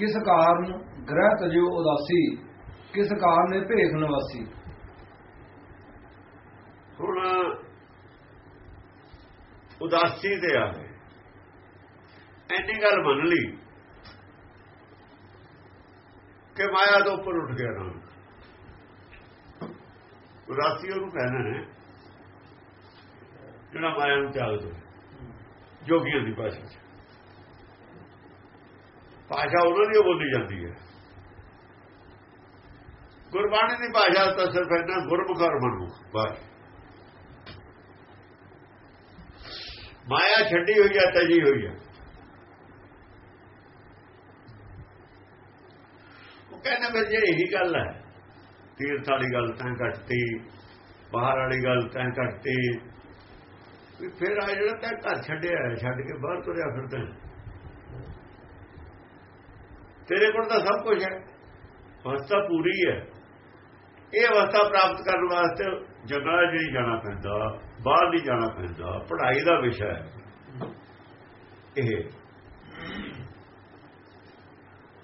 ਕਿਸ ਕਾਰਨ ਗ੍ਰਹਿ ਤਜੋ ਉਦਾਸੀ, ਕਿਸ ਕਾਰਨ ਇਹ ਭੇਖ ਨਿਵਾਸੀ? ਹੁਣ ਉਦਾਸੀ ਤੇ ਆ ਗਏ। ਐਨੀ ਗੱਲ ਮੰਨ ਲਈ ਕਿ ਮਾਇਆ ਤੋਂ ਉੱਪਰ ਉੱਠ ਗਿਆ ਨਾ ਉਦਾਸੀ ਉਹਨੂੰ ਕਹਿਣਾ ਨੇ ਜਿਹੜਾ ਮਾਇਆ ਨੂੰ ਤਿਆਗ ਦੇ, ਜੋਗੀਆਂ ਦੀ ਭਾਸ਼ਾ ਚ। ਭਾਸ਼ਾ ਉਹਨਾਂ ਦੀ ਬੋਲੀ ਜਾਂਦੀ ਹੈ। ਗੁਰਬਾਣੀ ਦੀ ਭਾਸ਼ਾ ਤਾਂ ਸਿਰਫ ਇਹਨਾਂ ਗੁਰਮੁਖਰ ਬਣੂ ਬਸ। ਮਾਇਆ ਛੱਡੀ ਹੋਈ ਹੈ ਤਜੀ ਹੋਈ ਹੈ ਉਹ ਕਹਿੰਦਾ ਫਿਰ ਜੇ ਇਹੀ ਗੱਲ ਹੈ। ਤੀਰਥ ਵਾਲੀ ਗੱਲ ਤਾਂ ਘਟਤੀ ਬਾਹਰ ਵਾਲੀ ਗੱਲ ਤਾਂ ਘਟਤੀ। ਵੀ ਫਿਰ ਆ ਜਿਹੜਾ ਤਾਂ ਘਰ ਛੱਡਿਆ ਛੱਡ ਕੇ ਬਾਹਰ ਤੁਰਿਆ ਫਿਰਦਾ ਹੈ। ਤੇਰੇ ਕੋਲ ਤਾਂ ਸਭ ਕੁਝ ਹੈ। ਅਵਸਥਾ ਪੂਰੀ ਹੈ। ਇਹ ਅਵਸਥਾ ਪ੍ਰਾਪਤ ਕਰਨ ਵਾਸਤੇ ਜਗ੍ਹਾ ਜਿਹੜੀ ਜਾਣਾ ਪੈਂਦਾ, ਬਾਹਰ ਨਹੀਂ ਜਾਣਾ ਪੈਂਦਾ, ਪੜ੍ਹਾਈ ਦਾ ਵਿਸ਼ਾ ਹੈ। ਇਹ।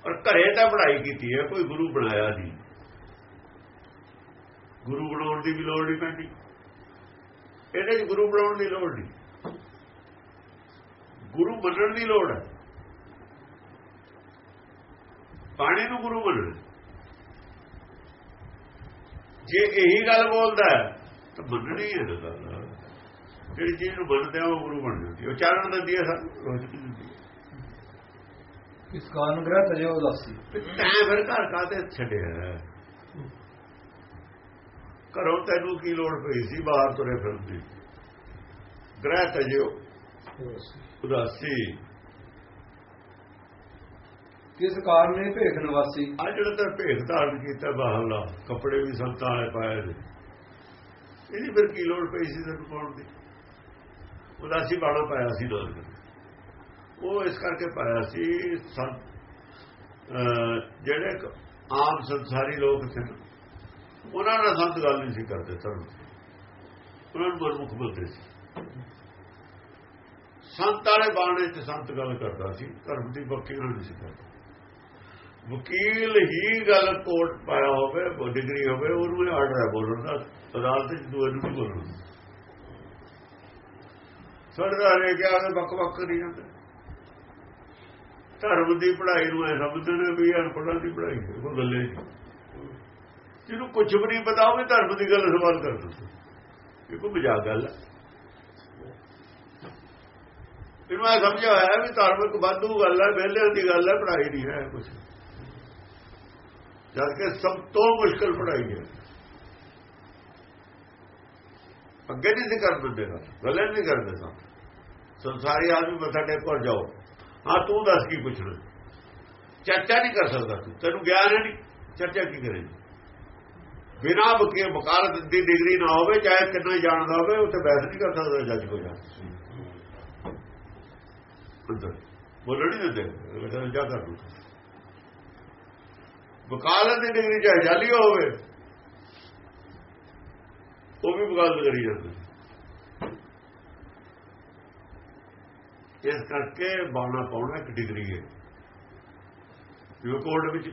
ਔਰ ਘਰੇ ਤਾਂ ਪੜ੍ਹਾਈ ਕੀਤੀ ਹੈ, ਕੋਈ ਗੁਰੂ ਬਣਾਇਆ ਨਹੀਂ। ਗੁਰੂ ਬਣਾਉਣ ਦੀ ਵੀ ਲੋੜ ਨਹੀਂ ਪੈਂਦੀ। ਇਹਦੇ 'ਚ ਗੁਰੂ ਬਣਾਉਣ ਦੀ ਲੋੜ ਨਹੀਂ। ਗੁਰੂ ਬਣਨ ਦੀ ਲੋੜ ਹੈ। ਪਾਣੀ ਨੂੰ ਗੁਰੂ ਮੰਨਣਾ ਜੇ ਇਹੀ ਗੱਲ ਬੋਲਦਾ ਤਾਂ ਮੰਨਣੀ ਹੈ ਨਾ ਗੱਲ। ਜਿਹੜੀ ਚੀਜ਼ ਨੂੰ ਮੰਨਦੇ ਆ ਉਹ ਗੁਰੂ ਬਣ ਜਾਂਦੀ। ਉਹ ਚਾਰਨ ਦਿੰਦੀ ਹੈ ਸਾਨੂੰ ਰੋਸ਼ਨੀ ਦਿੰਦੀ। ਹੈ ਕਿਸ ਕਾਰਨ ਗ੍ਰਹਿ ਤਜੋ ਉਦਾਸੀ? ਤੇ ਫਿਰ ਘਰ ਕਾਤੇ ਛੱਡਿਆ? ਘਰੋਂ ਤੈਨੂੰ ਕੀ ਲੋੜ ਪਈ ਸੀ? ਬਾਹਰ ਤੁਰੇ ਫਿਰਦੀ ਗ੍ਰਹਿ ਤਜਿਓ ਉਦਾਸੀ। ਕਿਸ ਕਾਰਨ ਇਹ ਭੇਖ ਨਿਵਾਸੀ ਆ ਜਿਹੜਾ ਤਾਂ ਭੇਖ ਧਾਰਨ ਕੀਤਾ ਬਾਹਰਲਾ ਕੱਪੜੇ ਵੀ ਸੰਤਾਂ ਵਾਲੇ ਪਾਏ ਨੇ। ਇਹਦੀ ਫਿਰ ਕੀ ਲੋੜ ਪਈ ਸੀ ਤੈਨੂੰ ਪਾਉਣ ਦੀ? ਉਦਾਸੀ ਬਾਣਾ ਪਾਇਆ ਸੀ ਨਾਲ ਉਹ ਇਸ ਕਰਕੇ ਪਾਇਆ ਸੀ ਜਿਹੜੇ ਆਮ ਸੰਸਾਰੀ ਲੋਕ ਸੀ ਨਾ, ਉਹਨਾਂ ਨਾਲ ਸੰਤ ਗੱਲ ਨਹੀਂ ਸੀ ਕਰਦੇ ਧਰਮ ਦੀ। ਉਹਨਾਂ ਨੂੰ ਮਨਮੁਖ ਬੰਦੇ ਸੀ। ਸੰਤ ਵਾਲੇ ਬਾਣੇ 'ਚ ਸੰਤ ਗੱਲ ਕਰਦਾ ਸੀ ਧਰਮ ਦੀ ਬੱਕੀ ਨਾਲ ਨਹੀਂ ਸੀ ਕਰਦਾ। ਵਕੀਲ ਹੀ ਗੱਲ ਕੋਰਟ ਪਾਇਆ ਹੋਵੇ ਉਹ ਡਿਗਰੀ ਹੋਵੇ, ਉਹਨੂੰ ਆਰਡਰ ਹੈ ਬੋਲਣ ਦਾ, ਅਦਾਲਤ ਚ ਦੂਏ ਨੂੰ ਬੋਲਣ ਬੋਲਣਾ ਸੜਦਾ ਰੇ ਕਿਹਾ ਕਿ ਬੱਕ ਬੱਕ ਨਹੀਂ ਜਾਂਦੇ। ਧਰਮ ਦੀ ਪੜ੍ਹਾਈ ਨੂੰ ਐ ਸਮਝਦੇ ਨੇ ਵੀ ਅਨਪੜ੍ਹਾਂ ਦੀ ਪੜ੍ਹਾਈ ਹੈ ਉਹ ਗੱਲੇ ਨਹੀਂ। ਜਿਹਨੂੰ ਕੁਝ ਵੀ ਨਹੀਂ ਪਤਾ, ਉਹ ਵੀ ਧਰਮ ਦੀ ਗੱਲ ਸਵਾਲ ਕਰਦਾ ਇਹ ਕੋਈ ਮਜ਼ਾਕ ਗੱਲ ਹੈ ਇਹਨੂੰ ਇਹ ਸਮਝਿਆ ਹੋਇਆ ਵੀ ਧਰਮ ਇੱਕ ਵਾਧੂ ਗੱਲ ਹੈ, ਵਿਹਲਿਆਂ ਦੀ ਗੱਲ ਹੈ, ਪੜ੍ਹਾਈ ਨਹੀਂ ਹੈ ਕੁਝ ਜਦ ਕਿ ਸਭ ਤੋਂ ਮੁਸ਼ਕਲ ਪੜ੍ਹਾਈ ਹੈ। ਅੱਗੇ ਨਹੀਂ ਸੀ ਕਰ ਦਿੰਦੇ ਨਾ ਗੱਲੇ ਨਹੀਂ ਕਰਦੇ ਸਾਂ ਸੰਸਾਰੀ ਆਦਮੀ ਮੱਥਾ ਟੇਕੋ ਜਾਓ। ਹਾਂ, ਤੂੰ ਦੱਸ ਕੀ ਪੁੱਛਣਾ? ਚਰਚਾ ਨਹੀਂ ਕਰ ਸਕਦਾ ਤੂੰ। ਤੈਨੂੰ ਗਿਆਨ ਹੈ ਨਹੀਂ। ਚਰਚਾ ਕੀ ਕਰੇਗੀ? ਬਿਨਾ ਬਕੇ ਵਕਾਲਤ ਦੀ ਡਿਗਰੀ ਨਾ ਹੋਵੇ, ਚਾਹੇ ਕਿੰਨਾ ਹੀ ਜਾਣਦਾ ਹੋਵੇ, ਉੱਥੇ ਬਹਿਸ ਨਹੀਂ ਕਰ ਸਕਦਾ ਜੱਜ ਕੋਲ ਜਾ ਅੰਦਰ। ਬੋਲਣ ਨਹੀਂ ਦਿੰਦੇ। ਜਾ ਕਰ ਲੂ ਵਕਾਲਤ ਦੀ ਡਿਗਰੀ ਚਾਹੇ ਜਾਲੀ ਹੋਵੇ ਉਹ ਵੀ ਵਕਾਲਤ ਕਰੀ ਜਾਂਦੇ। ਇਸ ਕਰਕੇ ਬਾਣਾ ਪਾਉਣਾ ਇੱਕ ਡਿਗਰੀ ਹੈ। ਜੋ ਕੋਰਟ ਵਿੱਚ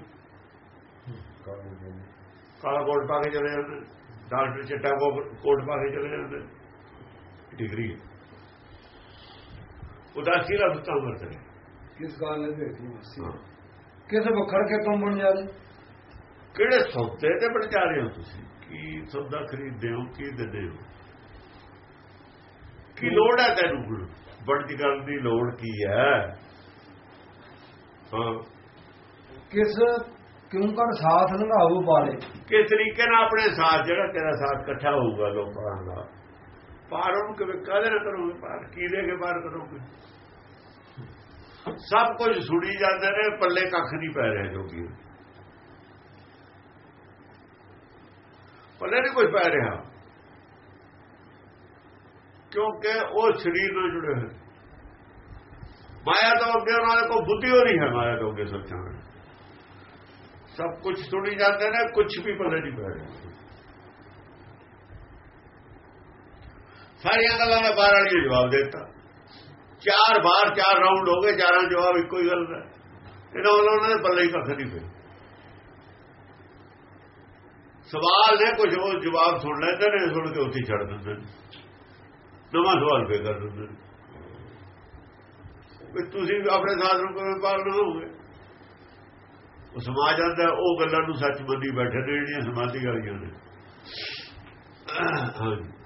ਕਾਲਾ ਕੋਟ ਪਾ ਕੇ ਚਲੇ ਜਾਂਦੇ ਡਾਕਟਰ ਚਿੱਟਾ ਕੋਟ ਪਾ ਕੇ ਚਲੇ ਜਾਂਦੇ ਡਿਗਰੀ ਉਦਾਸੀ ਦਾ ਬਤਾ ਵਰਤਦੇ। ਕਿਸ ਇਹ ਭੇਖ ਨਿਵਾਸੀ ਹਾਂ। ਕਿਸ ਵਖੜ ਕੇ ਤੁਮ ਬਣ ਜਾ ਰਹੇ? ਕਿਹੜੇ ਸੌਦੇ ਤੇ ਬਣ ਜਾ ਰਹੇ ਹੋ ਤੁਸੀਂ? ਕੀ ਸੌਦਾ ਖਰੀਦਦੇ ਹੋ ਕੀ ਦਿੰਦੇ ਹੋ? ਕੀ ਲੋੜ ਹੈ ਤੈਨੂੰ ਬਣਤੀ ਕਰਨ ਦੀ ਲੋੜ ਕੀ ਹੈ? ਕਿਸ ਕਿਉਂ ਕਰ ਸਾਥ ਲੰਘਾਉ ਪਾਲੇ? ਕਿਸ ਤਰੀਕੇ ਨਾਲ ਆਪਣੇ ਸਾਥ ਜਿਹੜਾ ਤੇਰਾ ਸਾਥ ਇਕੱਠਾ ਹੋਊਗਾ ਲੋਕਾਂ ਦਾ? ਪਾਰ ਕਿਵੇਂ ਨਾਲ ਕਰੋਗੇ? ਪਾਰ ਕੀ ਦੇ ਕੇ ਪਾਰ ਕਰੋਗੇ? ਸਭ ਕੁਝ ਸੁਣੀ ਜਾਂਦੇ ਨੇ ਪੱਲੇ ਕੱਖ ਨਹੀਂ ਪੈ ਰਿਹਾ ਜੋਗੀ ਪੱਲੇ ਨਹੀਂ ਕੁਝ ਪੈ ਰਿਹਾ ਕਿਉਂਕਿ ਉਹ ਸਰੀਰ ਨਾਲ ਜੁੜੇ ਹੋਏ ਮਾਇਆ ਤੋਂ ਅੱਗੇ ਉਹਨਾਂ ਦੇ ਕੋਲ ਬੁੱਧੀ ਹੋ ਰਹੀ ਹੈ ਮਾਇਆ ਤੋਂ ਅੱਗੇ ਸੋਚਾਂ ਸਭ ਕੁਝ ਸੁਣੀ ਜਾਂਦੇ ਨੇ ਕੁਝ ਵੀ ਪੱਲੇ ਨਹੀਂ ਪੈ ਰਿਹਾ ਸਾਰੀਆਂ ਗੱਲਾਂ ਦਾ ਬਾਹਰ ਵਾਲੀ ਜਵਾਬ ਦਿੱਤਾ ਚਾਰ ਬਾਰ ਚਾਰ ਰਾਉਂਡ ਹੋ ਗਏ ਚਾਰਾਂ ਜਵਾਬ ਇੱਕੋ ਹੀ ਗੱਲ ਦਾ ਇਹਨਾਂ ਵੱਲੋਂ ਉਹਨਾਂ ਦੇ ਪੱਲੇ ਹੀ ਕੱਖ ਨਹੀਂ ਪਿਆ ਸਵਾਲ ਨੇ ਕੁਝ ਉਹ ਜਵਾਬ ਸੁਣ ਲੈਂਦੇ ਨੇ ਸੁਣ ਕੇ ਉੱਥੇ ਛੱਡ ਦਿੰਦੇ ਨੇ। ਨਵਾਂ ਸਵਾਲ ਫੇਰ ਕਰ ਦਿੰਦੇ ਨੇ। ਤੁਸੀਂ ਆਪਣੇ ਸਾਧ ਨੂੰ ਕਿਵੇਂ ਪਾਲਣਾ ਹੋਵੇ ਉਹ ਸਮਾਜ ਆਂਦਾ, ਉਹ ਗੱਲਾਂ ਨੂੰ ਸੱਚ ਮੰਨੀ ਬੈਠੇ ਨੇ, ਜਿਹੜੀਆਂ ਸਮਾਧੀ ਵਾਲੀਆਂ ਨੇ। ਹਾਂਜੀ।